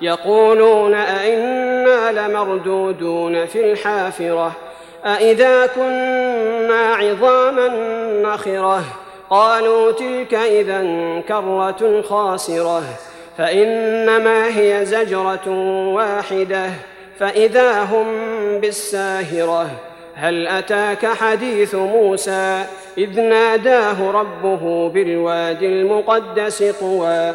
يقولون أئنا لمردودون في الحافرة أئذا كنا عظاما نخرة قالوا تلك إذا كرة خاسرة فإنما هي زجرة واحدة فإذا هم بالساهرة هل أتاك حديث موسى إذ ناداه ربه بالوادي المقدس طوى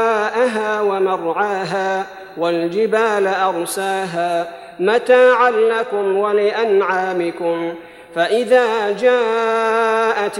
ماءها ومرعاها والجبال أرساها متاعا لكم ولأنعامكم فإذا جاءت